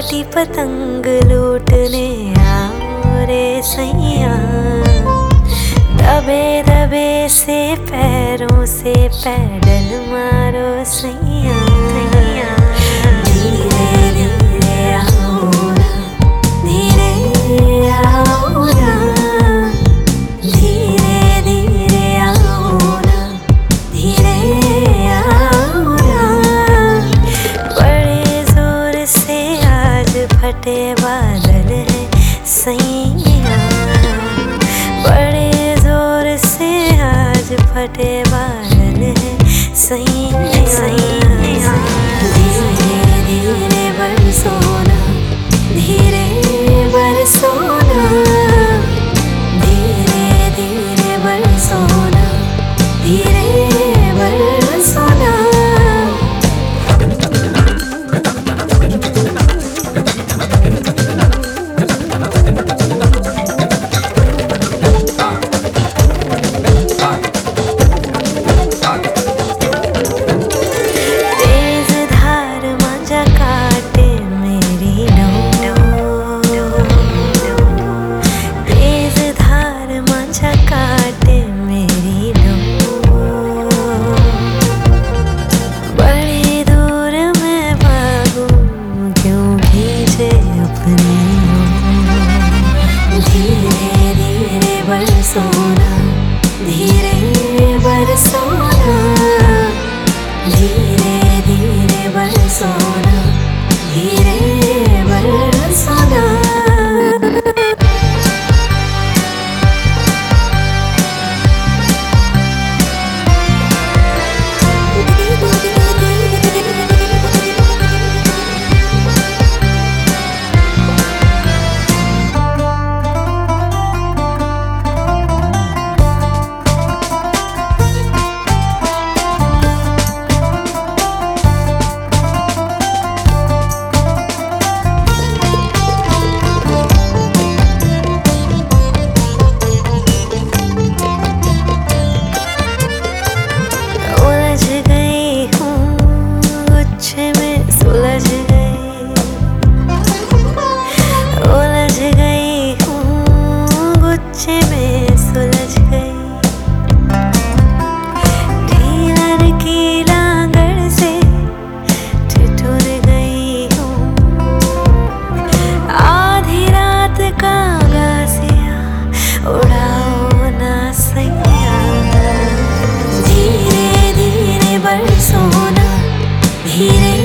कटी पतंग लूटने आओ सैया। दबे दबे से पैरों से पैडल मारो सैया। सैया बड़े ज़ोर से आज फटे बादल बरसोना धीरे बरसोना धीरे धीरे बरसोना धीरे Thank you.